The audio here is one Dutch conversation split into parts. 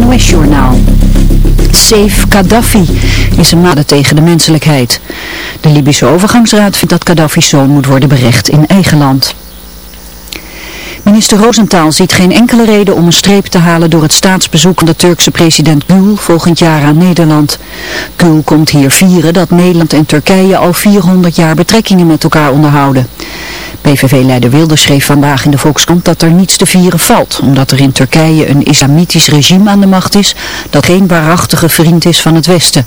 NOS-journaal. Saif Gaddafi is een made tegen de menselijkheid. De Libische overgangsraad vindt dat Gaddafi's zoon moet worden berecht in eigen land. Minister Rosenthal ziet geen enkele reden om een streep te halen door het staatsbezoek van de Turkse president Gül volgend jaar aan Nederland. Gül komt hier vieren dat Nederland en Turkije al 400 jaar betrekkingen met elkaar onderhouden. PVV-leider Wilders schreef vandaag in de Volkskrant dat er niets te vieren valt, omdat er in Turkije een islamitisch regime aan de macht is dat geen waarachtige vriend is van het Westen.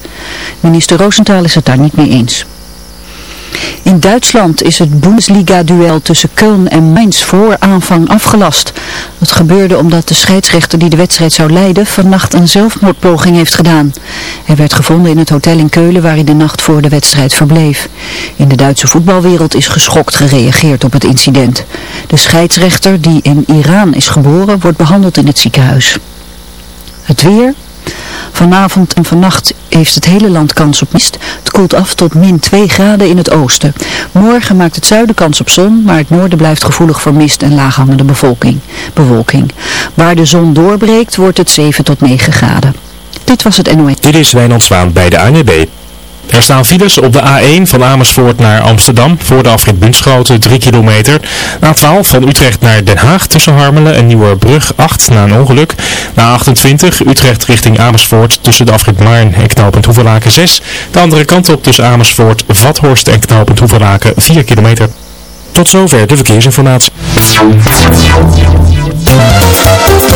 Minister Rosenthal is het daar niet mee eens. In Duitsland is het Bundesliga-duel tussen Köln en Mainz voor aanvang afgelast. Dat gebeurde omdat de scheidsrechter die de wedstrijd zou leiden vannacht een zelfmoordpoging heeft gedaan. Hij werd gevonden in het hotel in Keulen waar hij de nacht voor de wedstrijd verbleef. In de Duitse voetbalwereld is geschokt gereageerd op het incident. De scheidsrechter die in Iran is geboren wordt behandeld in het ziekenhuis. Het weer... Vanavond en vannacht heeft het hele land kans op mist. Het koelt af tot min 2 graden in het oosten. Morgen maakt het zuiden kans op zon, maar het noorden blijft gevoelig voor mist en laaghangende bevolking, bewolking. Waar de zon doorbreekt wordt het 7 tot 9 graden. Dit was het NOS. Dit is Wijnand Zwaan bij de ANWB. Er staan files op de A1 van Amersfoort naar Amsterdam voor de afrit Bunschoten 3 kilometer. A12 van Utrecht naar Den Haag tussen Harmelen en Nieuwerbrug 8 na een ongeluk. A28 Utrecht richting Amersfoort tussen de afrit Maarn en knooppunt Hoevelaken 6. De andere kant op tussen Amersfoort, Vathorst en knooppunt Hoevelaken 4 kilometer. Tot zover de verkeersinformatie.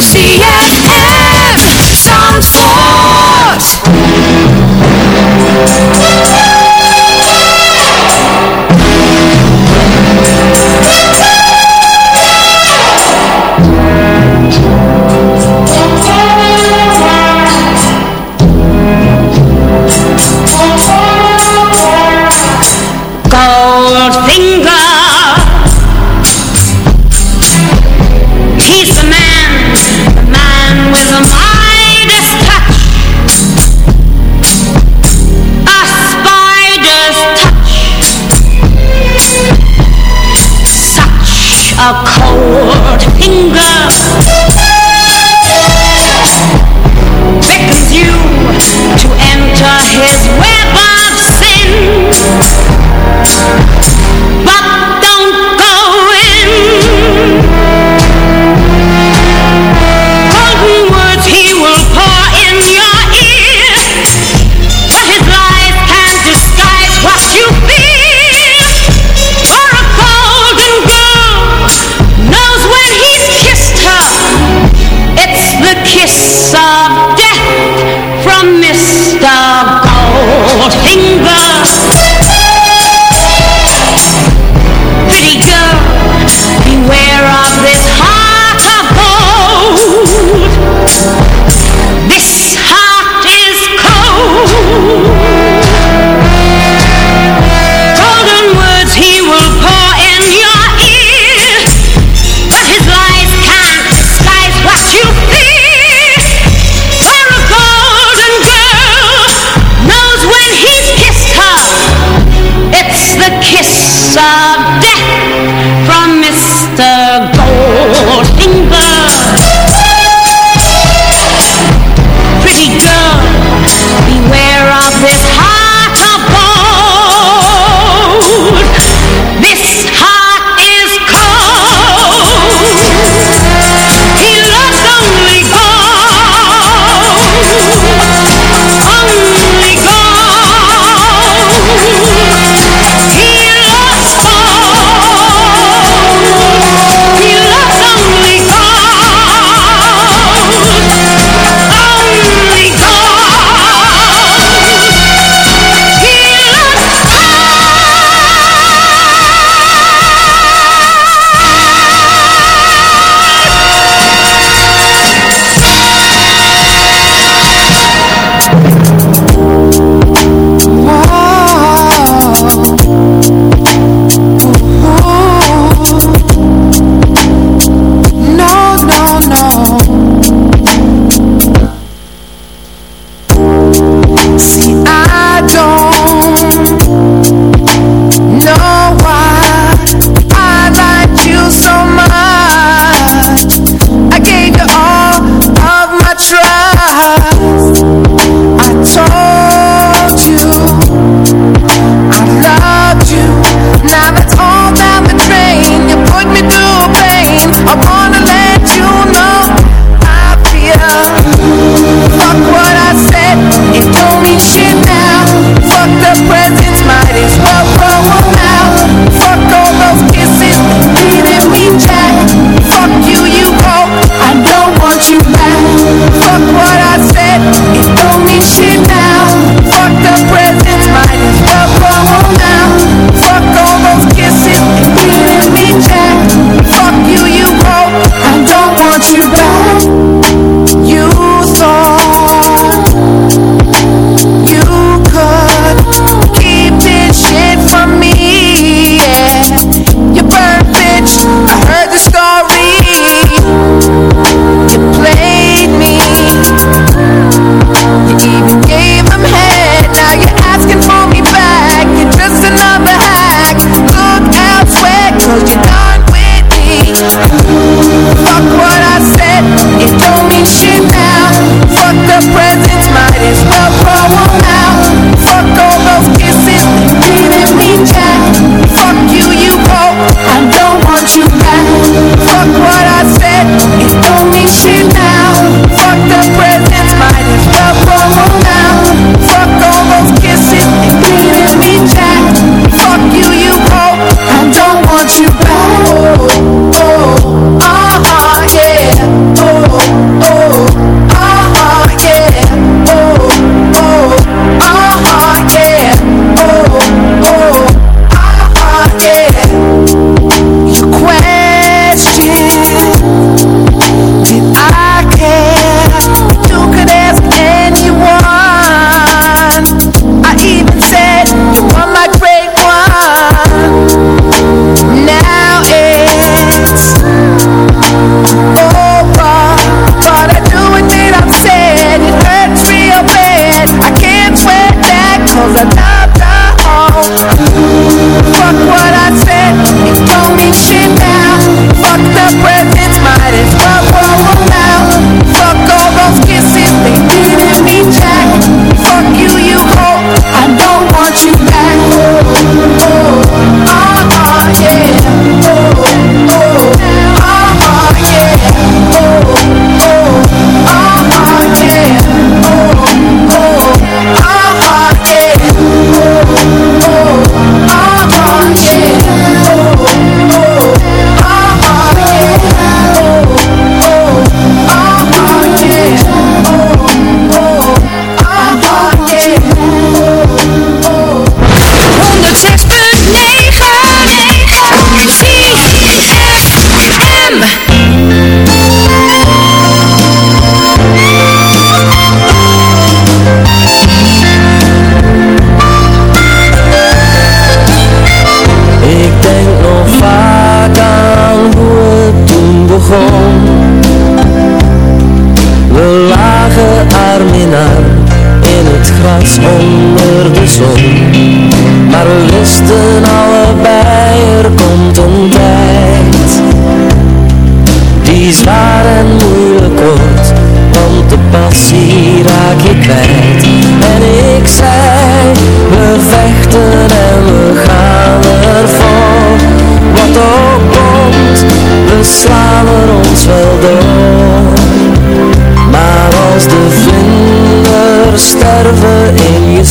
ZFM.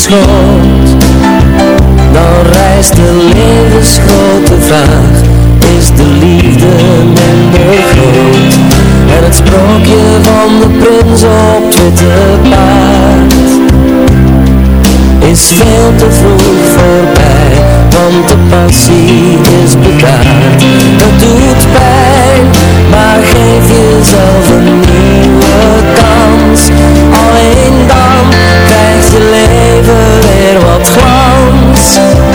Dan rijst de levensgrote vaag, Is de liefde minder groot? En het sprookje van de prins op witte paard Is veel te vroeg voorbij Want de passie is bedaard. Dat doet pijn Maar geef jezelf een nieuw wat glans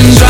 emotions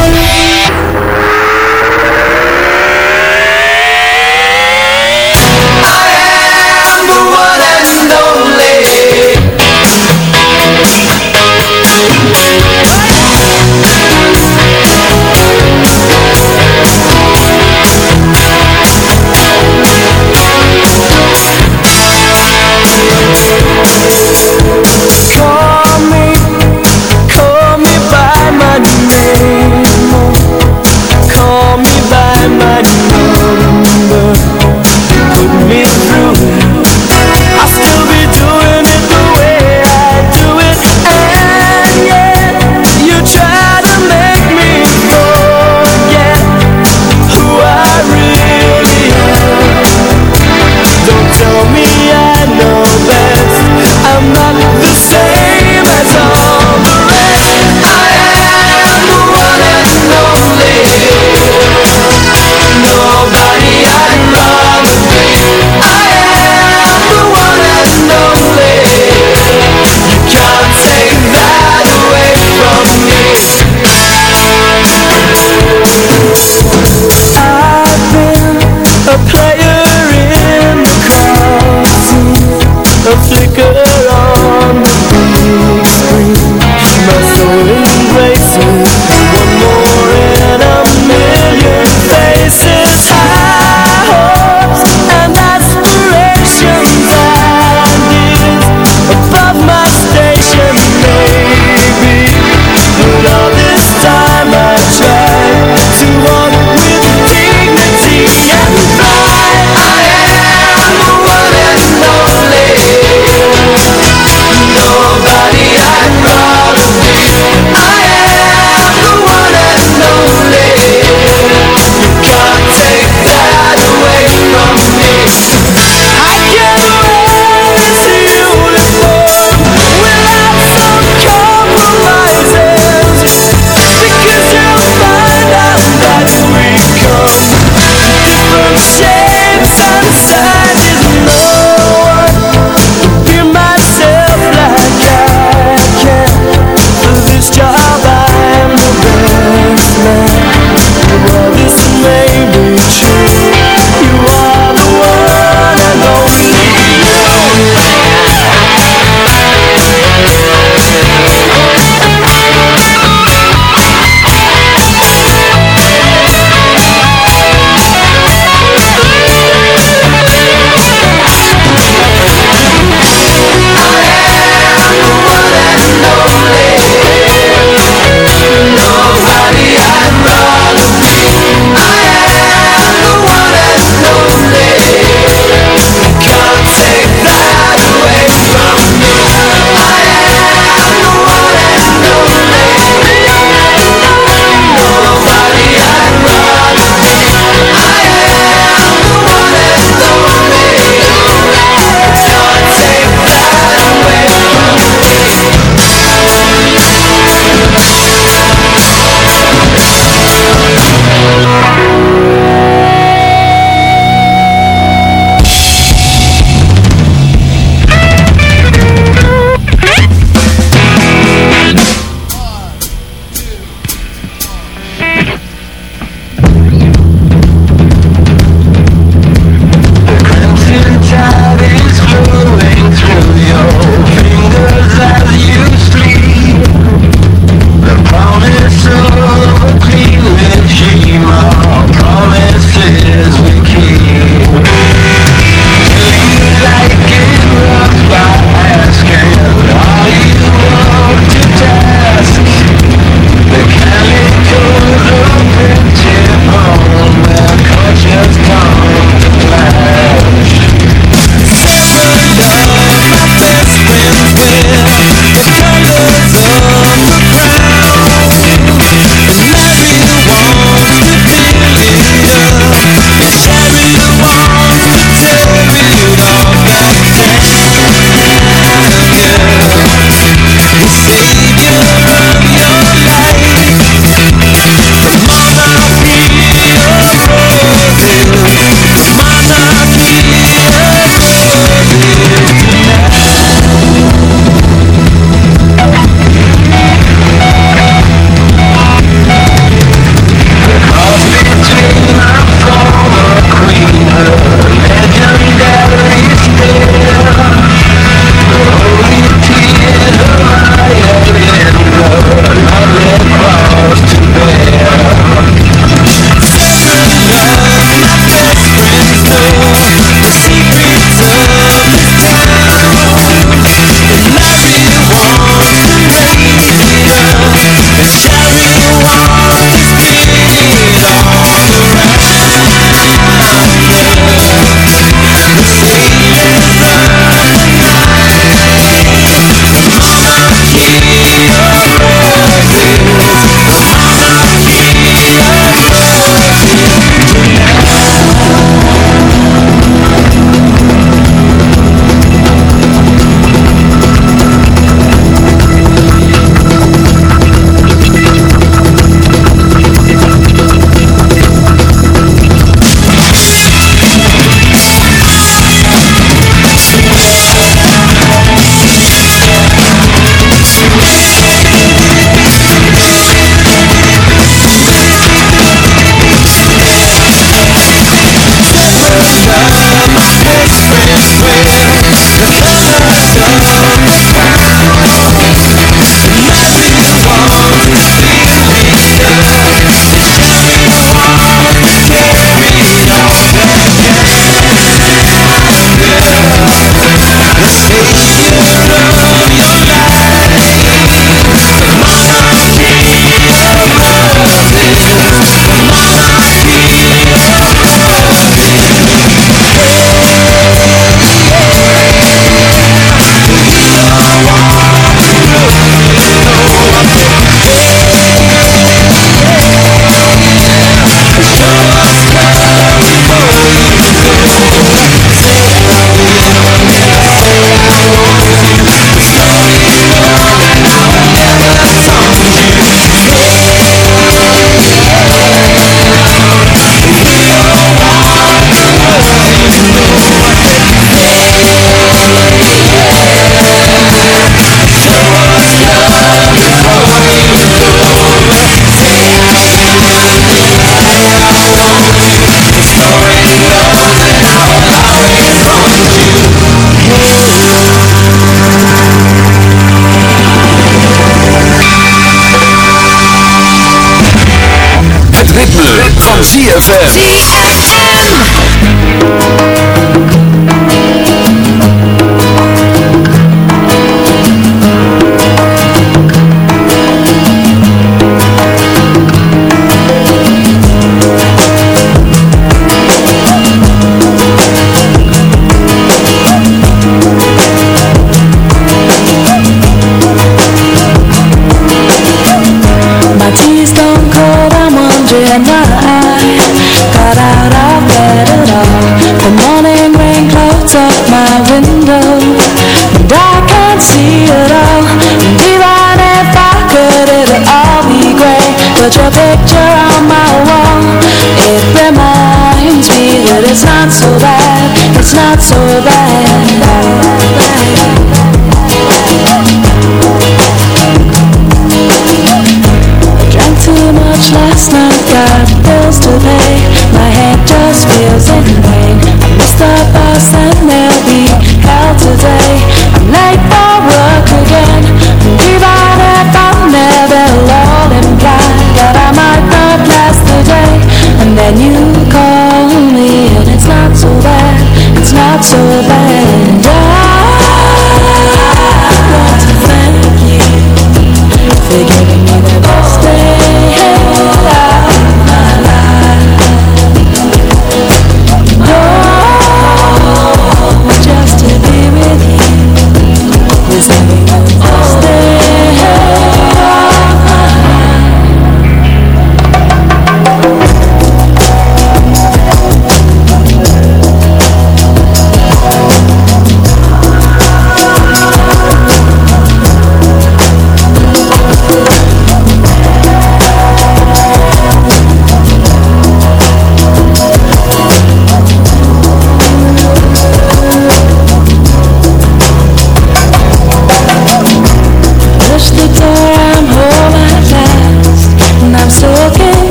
so bad.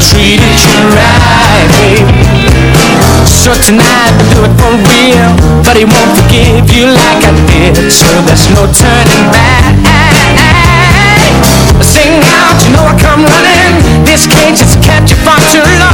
treated you right, babe. So tonight, do it for real. But he won't forgive you like I did. So there's no turning back. Sing out, you know I come running. This cage has kept you far too long.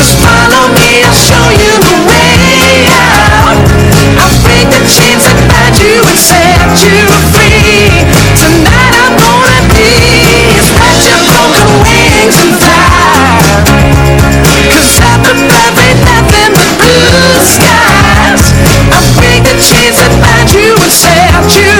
just follow me. I'll show you the way out. I'll break the chains that bind you and set you free. Tonight I'm gonna be your broken wings and nothing but blue skies. I'll break the chains that bind you and set you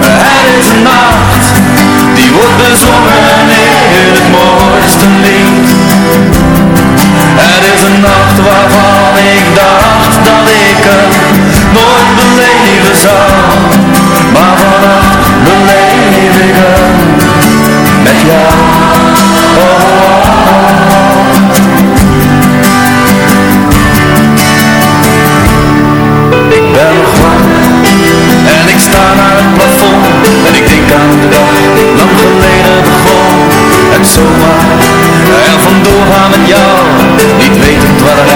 Het is een nacht die wordt bezongen in het mooiste lied. Het is een nacht waarvan ik dacht dat ik hem nooit beleven zou. Maar vannacht beleef ik hem met jou. Aan de dag lang geleden begon. En zomaar er vandoor gaan met jou, niet wetend waar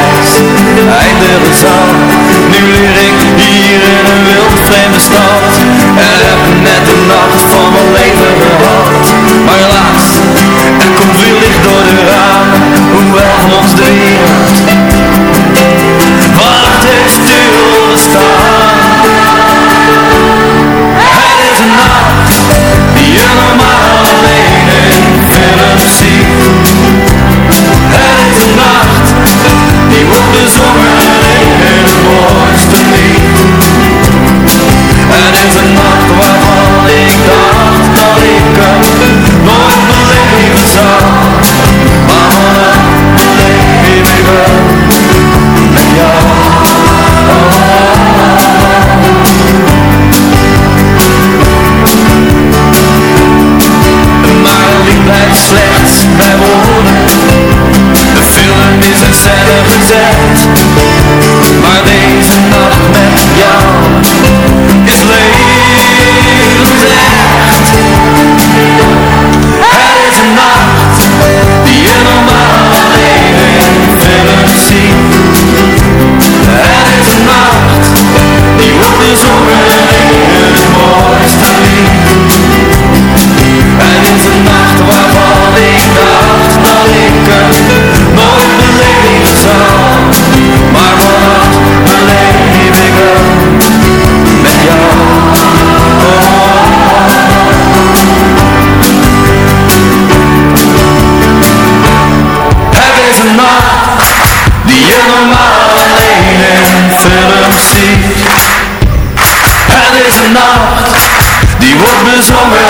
Die wordt bezongen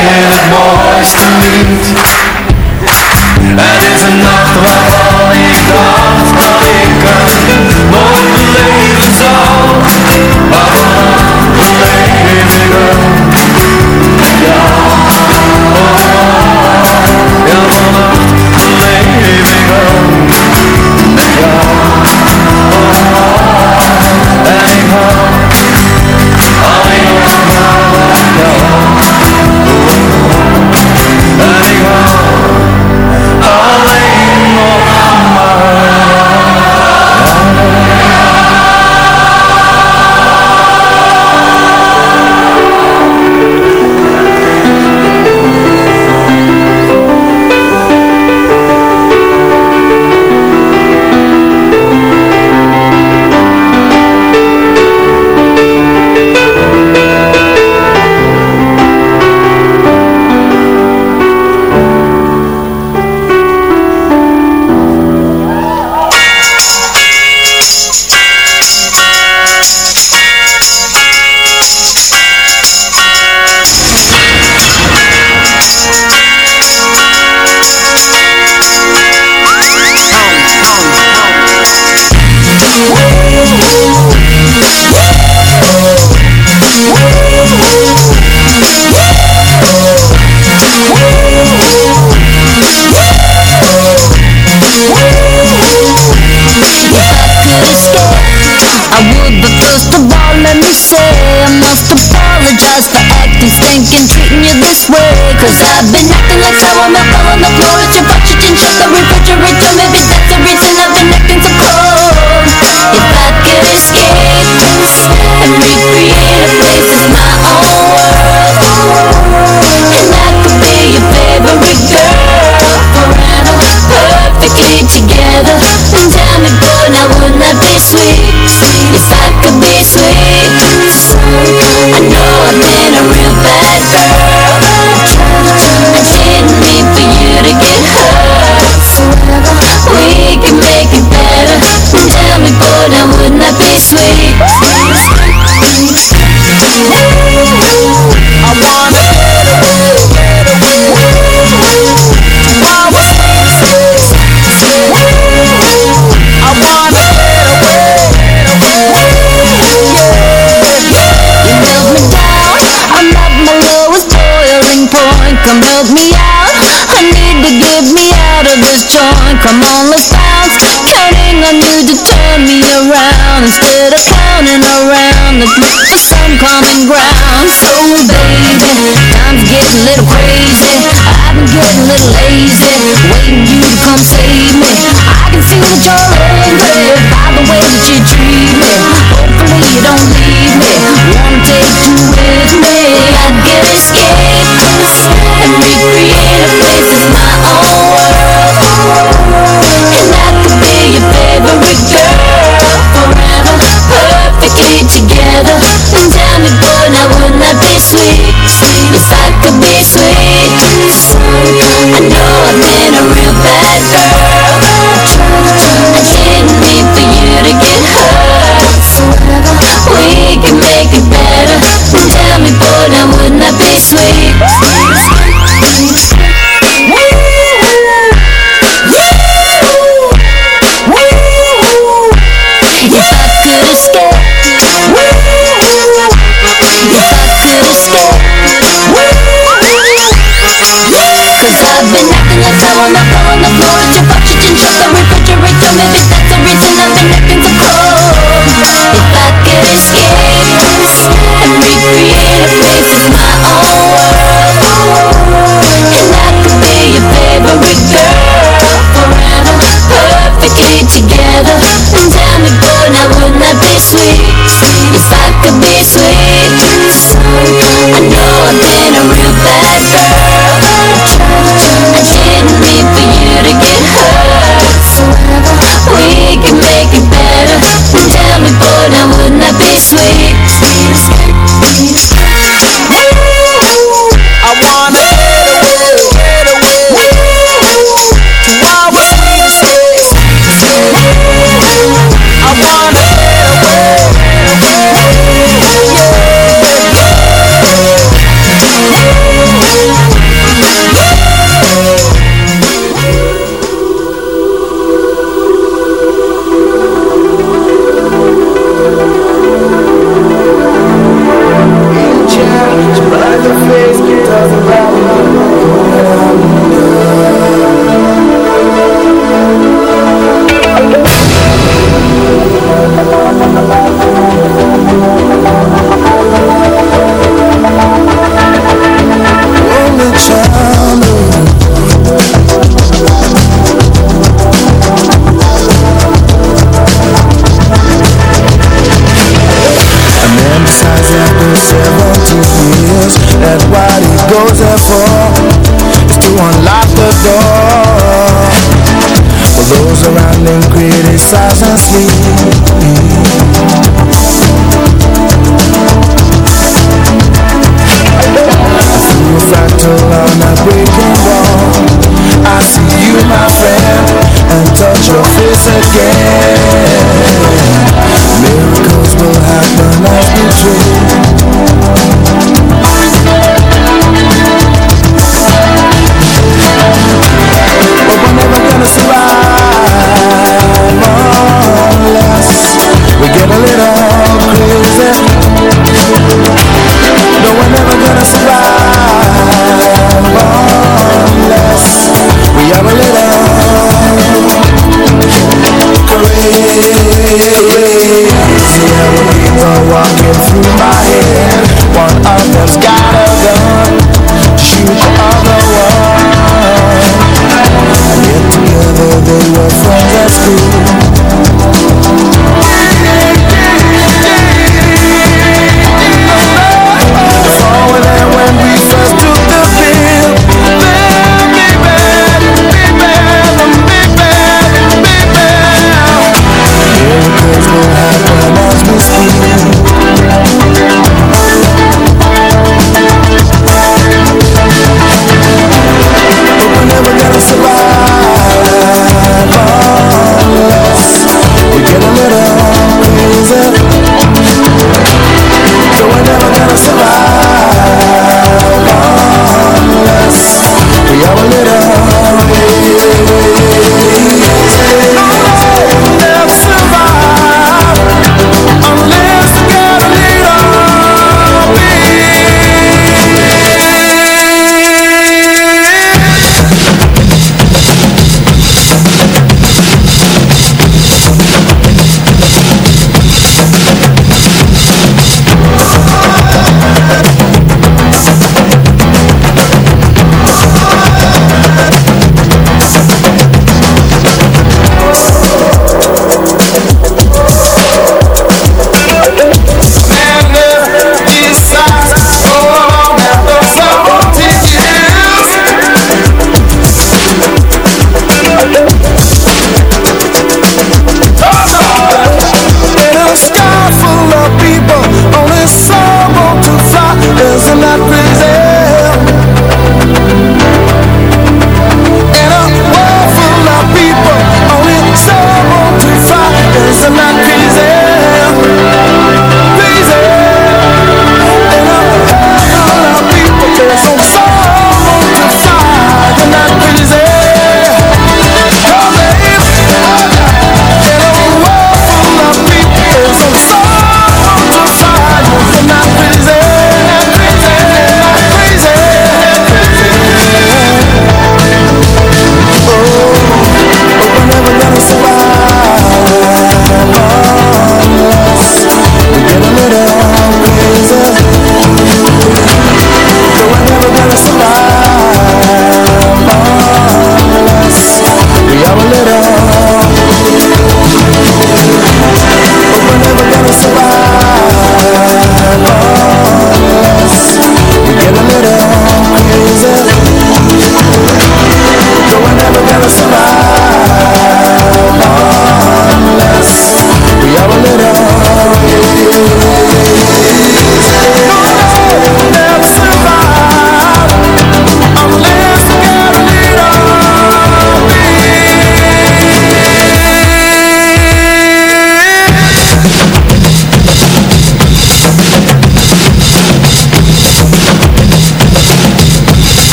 in het mooiste lied. Het is een nacht waarvan ik dacht dat ik het nooit leven zou.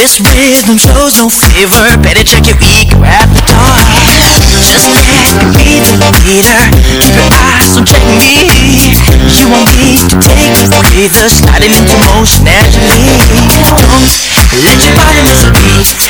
This rhythm shows no favor Better check your ego at the door. Just let me be the leader Keep your eyes on check me. You want me to take you breather. Start into motion, promotion as you Don't let your body miss a beat